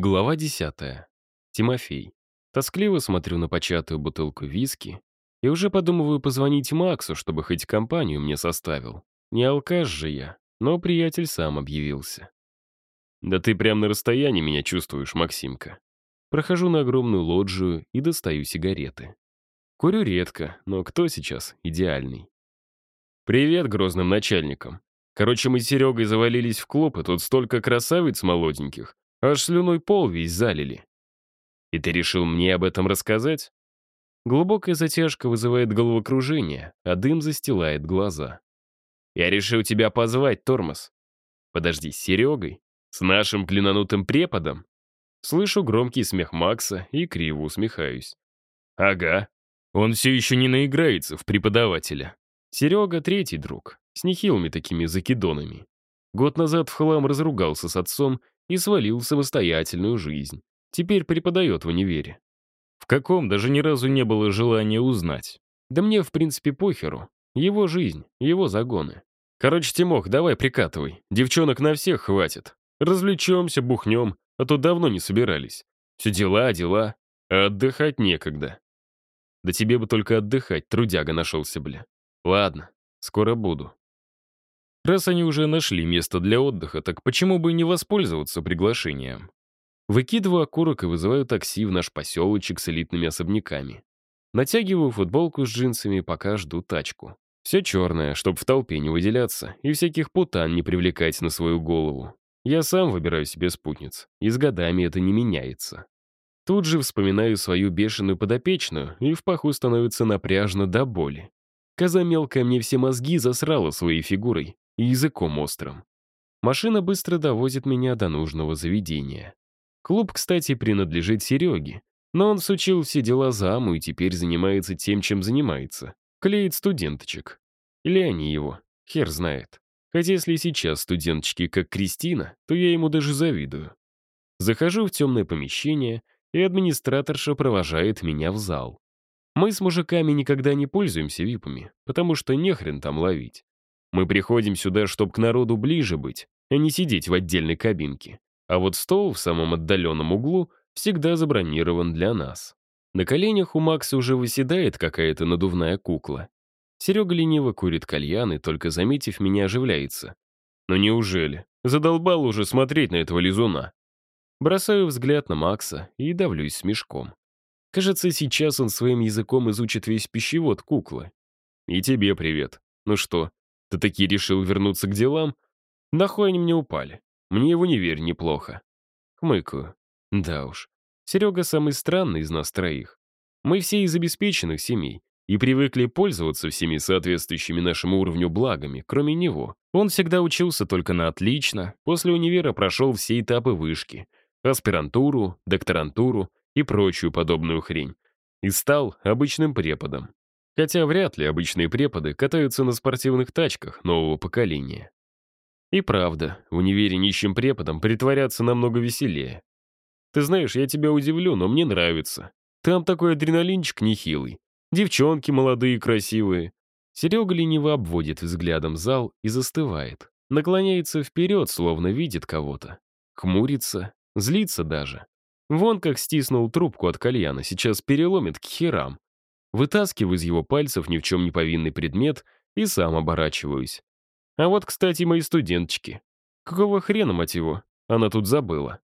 Глава 10. Тимофей. Тоскливо смотрю на початую бутылку виски и уже подумываю позвонить Максу, чтобы хоть компанию мне составил. Не алкаш же я, но приятель сам объявился. «Да ты прям на расстоянии меня чувствуешь, Максимка». Прохожу на огромную лоджию и достаю сигареты. Курю редко, но кто сейчас идеальный? «Привет грозным начальникам. Короче, мы с Серегой завалились в клуб, тут столько красавиц молоденьких. Аж слюной пол весь залили. И ты решил мне об этом рассказать? Глубокая затяжка вызывает головокружение, а дым застилает глаза. Я решил тебя позвать, Тормоз. Подожди, с Серегой? С нашим клинанутым преподом? Слышу громкий смех Макса и криво усмехаюсь. Ага, он все еще не наиграется в преподавателя. Серега — третий друг, с нехилыми такими закидонами. Год назад в хлам разругался с отцом и свалил в самостоятельную жизнь. Теперь преподает в универе. В каком даже ни разу не было желания узнать. Да мне, в принципе, похеру. Его жизнь, его загоны. Короче, Тимох, давай прикатывай. Девчонок на всех хватит. Развлечемся, бухнем, а то давно не собирались. Все дела, дела. А отдыхать некогда. Да тебе бы только отдыхать, трудяга нашелся, бля. Ладно, скоро буду. Раз они уже нашли место для отдыха, так почему бы не воспользоваться приглашением? Выкидываю окурок и вызываю такси в наш поселочек с элитными особняками. Натягиваю футболку с джинсами, пока жду тачку. Все черное, чтобы в толпе не выделяться и всяких путан не привлекать на свою голову. Я сам выбираю себе спутниц, и с годами это не меняется. Тут же вспоминаю свою бешеную подопечную, и в паху становится напряжно до боли. Коза мелкая мне все мозги засрала своей фигурой, и языком острым. Машина быстро довозит меня до нужного заведения. Клуб, кстати, принадлежит Сереге, но он сучил все дела заму и теперь занимается тем, чем занимается. Клеит студенточек. Или они его, хер знает. Хотя если сейчас студенточки как Кристина, то я ему даже завидую. Захожу в темное помещение, и администраторша провожает меня в зал. Мы с мужиками никогда не пользуемся випами, потому что нехрен там ловить. Мы приходим сюда, чтобы к народу ближе быть, а не сидеть в отдельной кабинке. А вот стол в самом отдаленном углу всегда забронирован для нас. На коленях у Макса уже выседает какая-то надувная кукла. Серега лениво курит кальян и, только заметив меня, оживляется. «Ну неужели? Задолбал уже смотреть на этого лизуна. Бросаю взгляд на Макса и давлюсь смешком. Кажется, сейчас он своим языком изучит весь пищевод куклы. И тебе привет. Ну что, ты таки решил вернуться к делам? Нахуй они мне упали. Мне в универ неплохо. Хмыкаю. Да уж. Серега самый странный из нас троих. Мы все из обеспеченных семей и привыкли пользоваться всеми соответствующими нашему уровню благами, кроме него. Он всегда учился только на отлично, после универа прошел все этапы вышки, аспирантуру, докторантуру и прочую подобную хрень, и стал обычным преподом. Хотя вряд ли обычные преподы катаются на спортивных тачках нового поколения. И правда, в универе нищим преподом притворяться намного веселее. Ты знаешь, я тебя удивлю, но мне нравится. Там такой адреналинчик нехилый. Девчонки молодые и красивые. Серега лениво обводит взглядом зал и застывает. Наклоняется вперед, словно видит кого-то. Хмурится, злится даже. Вон как стиснул трубку от кальяна, сейчас переломит к херам. Вытаскиваю из его пальцев ни в чем не повинный предмет и сам оборачиваюсь. А вот, кстати, мои студенточки. Какого хрена, мать его, она тут забыла?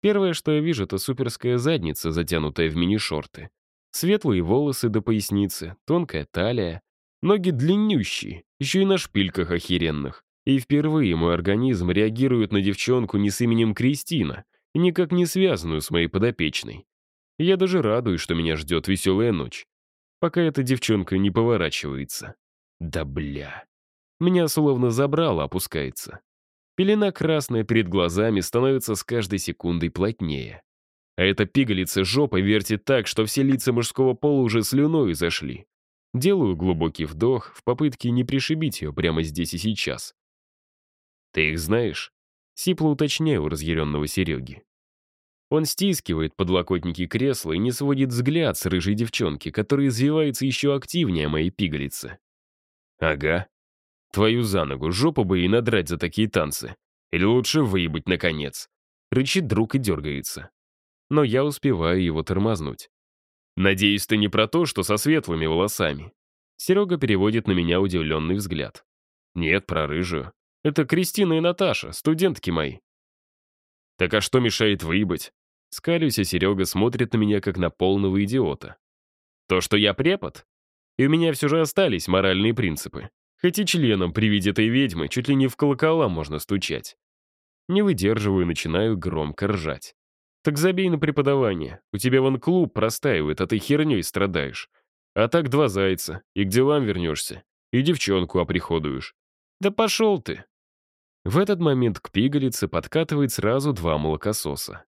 Первое, что я вижу, это суперская задница, затянутая в мини-шорты. Светлые волосы до поясницы, тонкая талия, ноги длиннющие, еще и на шпильках охеренных. И впервые мой организм реагирует на девчонку не с именем Кристина, никак не связанную с моей подопечной. Я даже радуюсь, что меня ждет веселая ночь, пока эта девчонка не поворачивается. Да бля. Меня словно забрало опускается. Пелена красная перед глазами становится с каждой секундой плотнее. А эта пигалица жопой вертит так, что все лица мужского пола уже слюной зашли. Делаю глубокий вдох в попытке не пришибить ее прямо здесь и сейчас. «Ты их знаешь?» Сипло уточняю у разъяренного Сереги. Он стискивает подлокотники кресла и не сводит взгляд с рыжей девчонки, которая извивается еще активнее моей пигалицы. «Ага. Твою за ногу, жопу бы и надрать за такие танцы. Или лучше выебать, наконец. Рычит друг и дергается. Но я успеваю его тормознуть. «Надеюсь, ты не про то, что со светлыми волосами?» Серега переводит на меня удивленный взгляд. «Нет, про рыжую. Это Кристина и Наташа, студентки мои». «Так а что мешает выебать?» Скалюсь, а Серега смотрит на меня, как на полного идиота. «То, что я препод? И у меня все же остались моральные принципы. Хоть и членом при виде этой ведьмы чуть ли не в колокола можно стучать. Не выдерживаю и начинаю громко ржать. Так забей на преподавание. У тебя вон клуб простаивает, а ты херней страдаешь. А так два зайца, и к делам вернешься. И девчонку оприходуешь. Да пошел ты. В этот момент к пигалице подкатывает сразу два молокососа.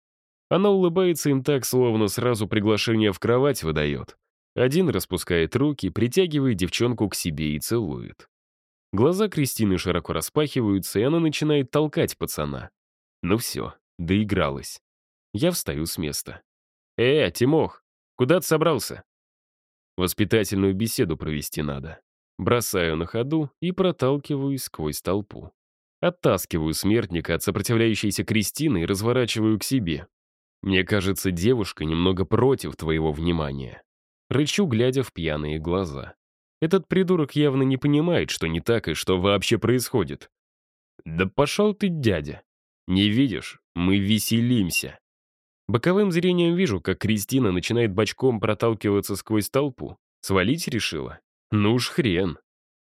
Она улыбается им так, словно сразу приглашение в кровать выдает. Один распускает руки, притягивает девчонку к себе и целует. Глаза Кристины широко распахиваются, и она начинает толкать пацана. Ну все, доигралась. Я встаю с места. «Э, Тимох, куда ты собрался?» Воспитательную беседу провести надо. Бросаю на ходу и проталкиваюсь сквозь толпу. Оттаскиваю смертника от сопротивляющейся Кристины и разворачиваю к себе. Мне кажется, девушка немного против твоего внимания. Рычу, глядя в пьяные глаза. Этот придурок явно не понимает, что не так и что вообще происходит. «Да пошел ты, дядя! Не видишь? Мы веселимся!» Боковым зрением вижу, как Кристина начинает бочком проталкиваться сквозь толпу. Свалить решила? Ну уж хрен.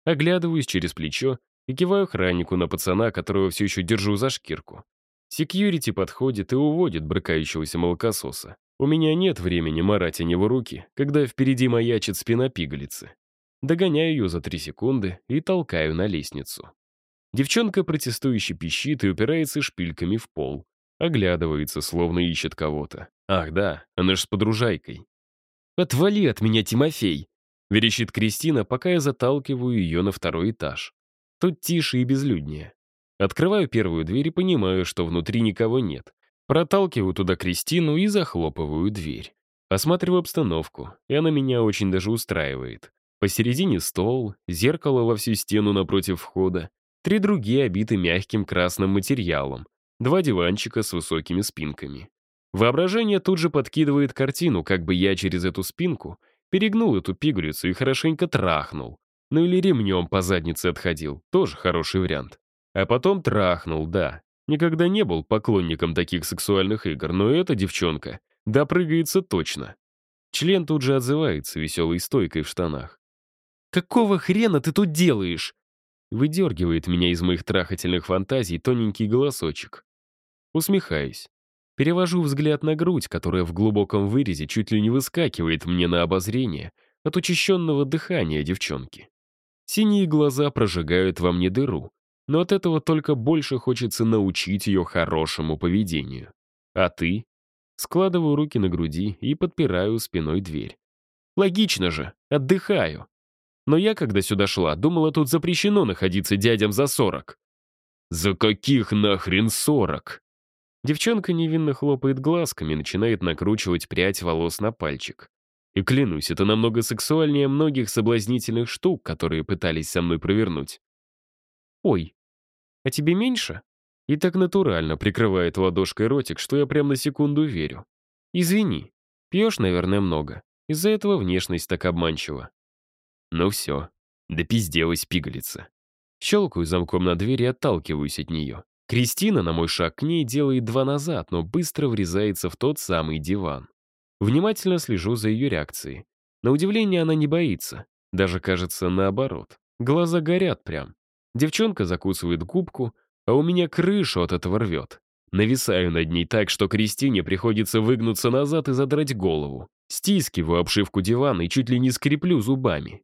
Оглядываюсь через плечо и киваю охраннику на пацана, которого все еще держу за шкирку. Секьюрити подходит и уводит брыкающегося молокососа. У меня нет времени марать о него руки, когда впереди маячит спина пигалицы. Догоняю ее за три секунды и толкаю на лестницу. Девчонка протестующе пищит и упирается шпильками в пол. Оглядывается, словно ищет кого-то. Ах да, она ж с подружайкой. «Отвали от меня, Тимофей!» Верещит Кристина, пока я заталкиваю ее на второй этаж. Тут тише и безлюднее. Открываю первую дверь и понимаю, что внутри никого нет. Проталкиваю туда Кристину и захлопываю дверь. Осматриваю обстановку, и она меня очень даже устраивает. Посередине стол, зеркало во всю стену напротив входа, три другие обиты мягким красным материалом, два диванчика с высокими спинками. Воображение тут же подкидывает картину, как бы я через эту спинку перегнул эту пигалицу и хорошенько трахнул. Ну или ремнем по заднице отходил, тоже хороший вариант. А потом трахнул, да. Никогда не был поклонником таких сексуальных игр, но эта девчонка допрыгается точно. Член тут же отзывается веселой стойкой в штанах. «Какого хрена ты тут делаешь?» Выдергивает меня из моих трахательных фантазий тоненький голосочек. Усмехаюсь. Перевожу взгляд на грудь, которая в глубоком вырезе чуть ли не выскакивает мне на обозрение от учащенного дыхания девчонки. Синие глаза прожигают во мне дыру, но от этого только больше хочется научить ее хорошему поведению. А ты? Складываю руки на груди и подпираю спиной дверь. Логично же, отдыхаю. Но я, когда сюда шла, думала, тут запрещено находиться дядям за сорок. За каких нахрен сорок? Девчонка невинно хлопает глазками и начинает накручивать прядь волос на пальчик. И клянусь, это намного сексуальнее многих соблазнительных штук, которые пытались со мной провернуть. «Ой, а тебе меньше?» И так натурально прикрывает ладошкой ротик, что я прям на секунду верю. «Извини, пьешь, наверное, много. Из-за этого внешность так обманчива». Ну все, допизделась пигалица. Щелкаю замком на дверь и отталкиваюсь от нее. Кристина на мой шаг к ней делает два назад, но быстро врезается в тот самый диван. Внимательно слежу за ее реакцией. На удивление она не боится. Даже кажется наоборот. Глаза горят прям. Девчонка закусывает губку, а у меня крышу от этого рвет. Нависаю над ней так, что Кристине приходится выгнуться назад и задрать голову. Стискиваю обшивку дивана и чуть ли не скреплю зубами.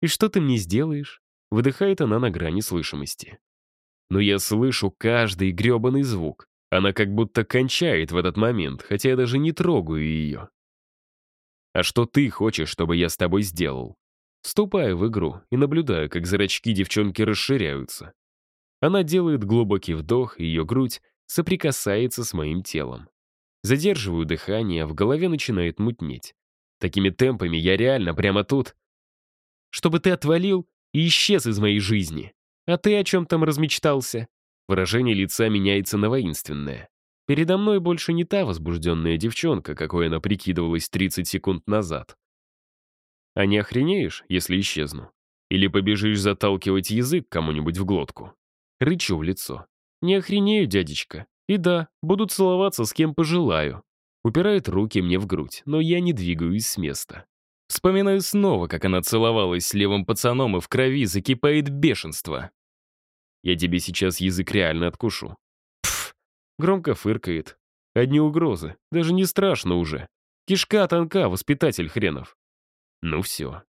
«И что ты мне сделаешь?» Выдыхает она на грани слышимости но я слышу каждый гребаный звук. Она как будто кончает в этот момент, хотя я даже не трогаю ее. «А что ты хочешь, чтобы я с тобой сделал?» Вступаю в игру и наблюдаю, как зрачки девчонки расширяются. Она делает глубокий вдох, и ее грудь соприкасается с моим телом. Задерживаю дыхание, а в голове начинает мутнеть. Такими темпами я реально прямо тут. Чтобы ты отвалил и исчез из моей жизни. «А ты о чем там размечтался?» Выражение лица меняется на воинственное. Передо мной больше не та возбужденная девчонка, какой она прикидывалась 30 секунд назад. А не охренеешь, если исчезну? Или побежишь заталкивать язык кому-нибудь в глотку? Рычу в лицо. Не охренею, дядечка. И да, буду целоваться с кем пожелаю. Упирает руки мне в грудь, но я не двигаюсь с места. Вспоминаю снова, как она целовалась с левым пацаном, и в крови закипает бешенство. Я тебе сейчас язык реально откушу. Пф, громко фыркает. Одни угрозы. Даже не страшно уже. Кишка тонка, воспитатель хренов. Ну все.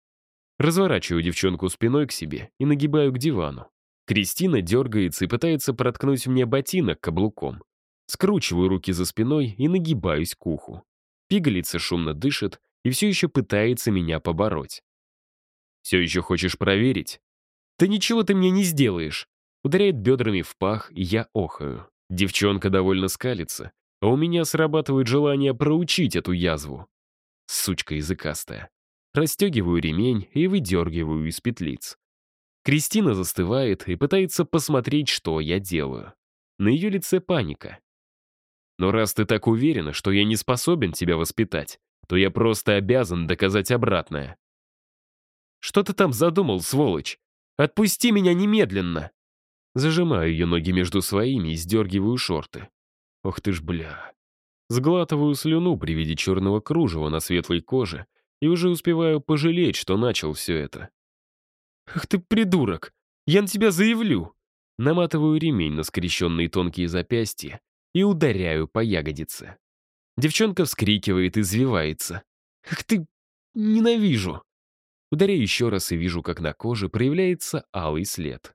Разворачиваю девчонку спиной к себе и нагибаю к дивану. Кристина дергается и пытается проткнуть мне ботинок каблуком. Скручиваю руки за спиной и нагибаюсь к уху. Пигалица шумно дышит и все еще пытается меня побороть. «Все еще хочешь проверить?» «Да ничего ты мне не сделаешь!» Ударяет бедрами в пах, и я охаю. Девчонка довольно скалится, а у меня срабатывает желание проучить эту язву. Сучка языкастая. Расстегиваю ремень и выдергиваю из петлиц. Кристина застывает и пытается посмотреть, что я делаю. На ее лице паника. Но раз ты так уверена, что я не способен тебя воспитать, то я просто обязан доказать обратное. Что ты там задумал, сволочь? Отпусти меня немедленно!» Зажимаю ее ноги между своими и сдергиваю шорты. Ох ты ж бля. Сглатываю слюну при виде черного кружева на светлой коже и уже успеваю пожалеть, что начал все это. «Ах ты придурок! Я на тебя заявлю!» Наматываю ремень на скрещенные тонкие запястья и ударяю по ягодице. Девчонка вскрикивает и извивается. «Ах ты... ненавижу!» Ударяю еще раз и вижу, как на коже проявляется алый след.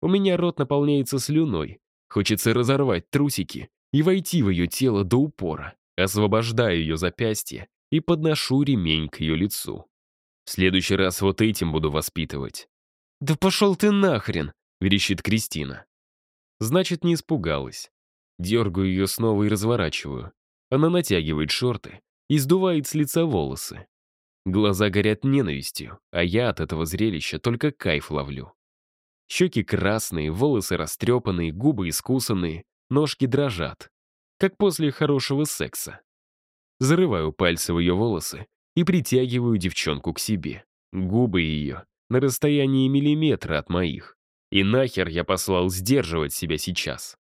У меня рот наполняется слюной. Хочется разорвать трусики и войти в ее тело до упора. Освобождаю ее запястье и подношу ремень к ее лицу. В следующий раз вот этим буду воспитывать. «Да пошел ты нахрен!» — верещит Кристина. Значит, не испугалась. Дергаю ее снова и разворачиваю. Она натягивает шорты и сдувает с лица волосы. Глаза горят ненавистью, а я от этого зрелища только кайф ловлю. Щеки красные, волосы растрепанные, губы искусанные, ножки дрожат. Как после хорошего секса. Зарываю пальцы в ее волосы и притягиваю девчонку к себе. Губы ее на расстоянии миллиметра от моих. И нахер я послал сдерживать себя сейчас.